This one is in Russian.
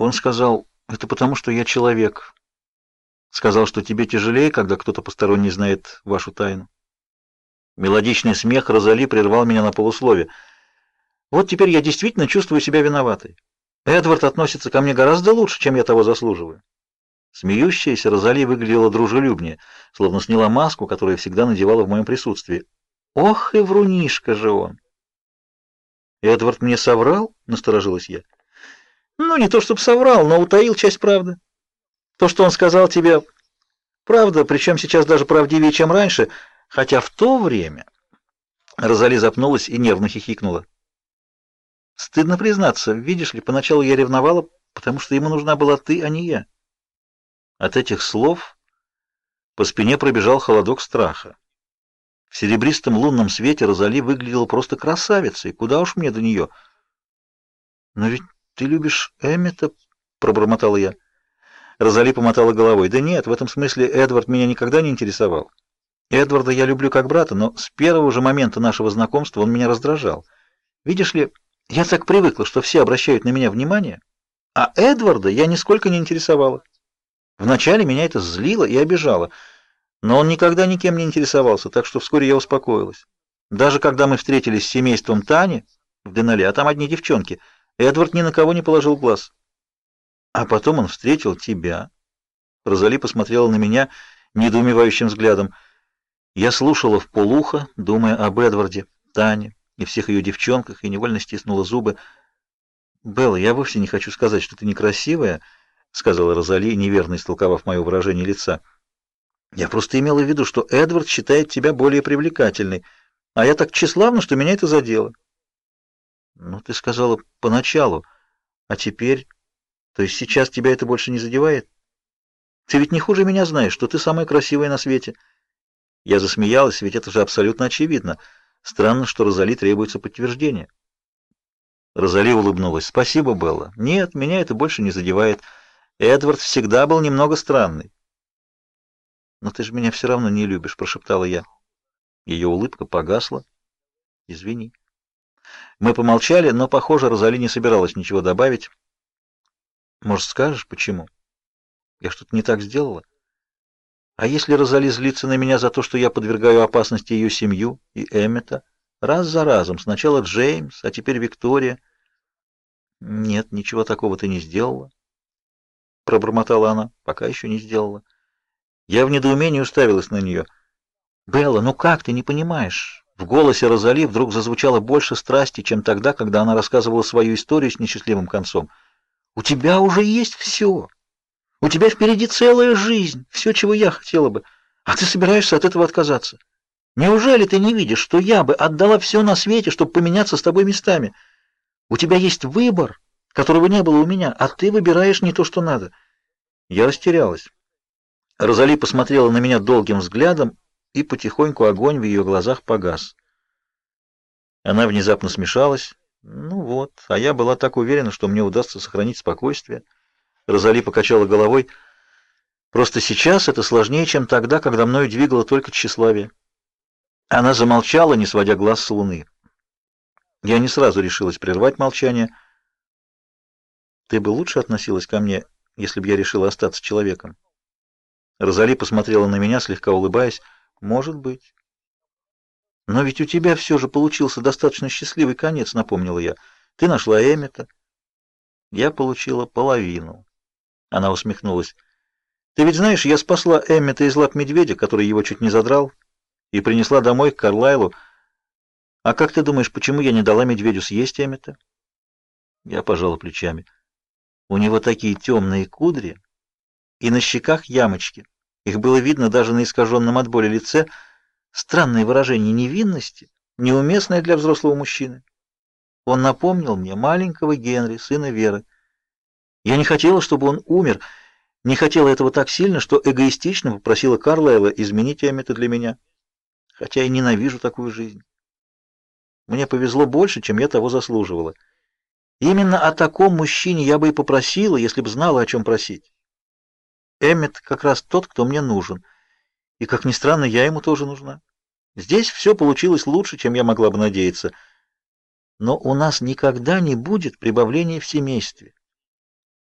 Он сказал, это потому, что я человек. Сказал, что тебе тяжелее, когда кто-то посторонний знает вашу тайну. Мелодичный смех Розали прервал меня на полуслове. Вот теперь я действительно чувствую себя виноватой. Эдвард относится ко мне гораздо лучше, чем я того заслуживаю. Смеющаяся Розали выглядела дружелюбнее, словно сняла маску, которую всегда надевала в моем присутствии. Ох и врунишка же он! Эдвард мне соврал? Насторожилась я. Ну, не то чтобы соврал, но утаил часть правды. То, что он сказал тебе, правда, причем сейчас даже правдивее, чем раньше, хотя в то время... Розали запнулась и нервно хихикнула. Стыдно признаться, видишь ли, поначалу я ревновала, потому что ему нужна была ты, а не я. От этих слов по спине пробежал холодок страха. В серебристом лунном свете Розали выглядела просто красавицей. Куда уж мне до нее? Но ведь ты любишь Эммета, пробормотала я. Розали помотала головой. Да нет, в этом смысле Эдвард меня никогда не интересовал. Эдварда я люблю как брата, но с первого же момента нашего знакомства он меня раздражал. Видишь ли, я так привыкла, что все обращают на меня внимание, а Эдварда я нисколько не интересовала. Вначале меня это злило и обижало, но он никогда никем не интересовался, так что вскоре я успокоилась. Даже когда мы встретились с семейством Тани в Денале, а там одни девчонки, Эдвард ни на кого не положил глаз. А потом он встретил тебя. Розали посмотрела на меня недоумевающим взглядом. Я слушала в полухо, думая об Эдварде, Тане и всех ее девчонках, и невольно стиснула зубы. «Белла, я вовсе не хочу сказать, что ты некрасивая», — сказала Розали, неверно истолковав мое выражение лица. «Я просто имела в виду, что Эдвард считает тебя более привлекательной, а я так тщеславна, что меня это задело». «Ну, ты сказала поначалу, а теперь... То есть сейчас тебя это больше не задевает? Ты ведь не хуже меня знаешь, что ты самая красивая на свете». Я засмеялась, ведь это же абсолютно очевидно. Странно, что Розали требуется подтверждение. Розали улыбнулась. «Спасибо, Белла. Нет, меня это больше не задевает». Эдвард всегда был немного странный. «Но ты же меня все равно не любишь», — прошептала я. Ее улыбка погасла. «Извини». Мы помолчали, но, похоже, Розали не собиралась ничего добавить. «Может, скажешь, почему? Я что-то не так сделала? А если Розали злится на меня за то, что я подвергаю опасности ее семью и Эммета? Раз за разом. Сначала Джеймс, а теперь Виктория. Нет, ничего такого ты не сделала пробормотала она. Пока еще не сделала. Я в недоумении уставилась на нее. Белла, ну как ты не понимаешь? В голосе Розали вдруг зазвучало больше страсти, чем тогда, когда она рассказывала свою историю с несчастливым концом. У тебя уже есть все. У тебя впереди целая жизнь, все, чего я хотела бы. А ты собираешься от этого отказаться? Неужели ты не видишь, что я бы отдала все на свете, чтобы поменяться с тобой местами? У тебя есть выбор которого не было у меня, а ты выбираешь не то, что надо. Я растерялась. Розали посмотрела на меня долгим взглядом, и потихоньку огонь в ее глазах погас. Она внезапно смешалась. Ну вот, а я была так уверена, что мне удастся сохранить спокойствие. Розали покачала головой. Просто сейчас это сложнее, чем тогда, когда мною двигало только тщеславие. Она замолчала, не сводя глаз с луны. Я не сразу решилась прервать молчание. Ты бы лучше относилась ко мне, если бы я решила остаться человеком. Розали посмотрела на меня, слегка улыбаясь. Может быть. Но ведь у тебя все же получился достаточно счастливый конец, напомнила я. Ты нашла Эммета. Я получила половину. Она усмехнулась. Ты ведь знаешь, я спасла Эммета из лап медведя, который его чуть не задрал, и принесла домой к Карлайлу. А как ты думаешь, почему я не дала медведю съесть Эммета? Я пожала плечами. У него такие темные кудри и на щеках ямочки. Их было видно даже на искаженном от боли лице. Странное выражение невинности, неуместное для взрослого мужчины. Он напомнил мне маленького Генри, сына Веры. Я не хотела, чтобы он умер, не хотела этого так сильно, что эгоистично попросила Карлайла изменить это для меня. Хотя и ненавижу такую жизнь. Мне повезло больше, чем я того заслуживала. Именно о таком мужчине я бы и попросила, если бы знала, о чем просить. Эммет как раз тот, кто мне нужен. И, как ни странно, я ему тоже нужна. Здесь все получилось лучше, чем я могла бы надеяться. Но у нас никогда не будет прибавления в семействе.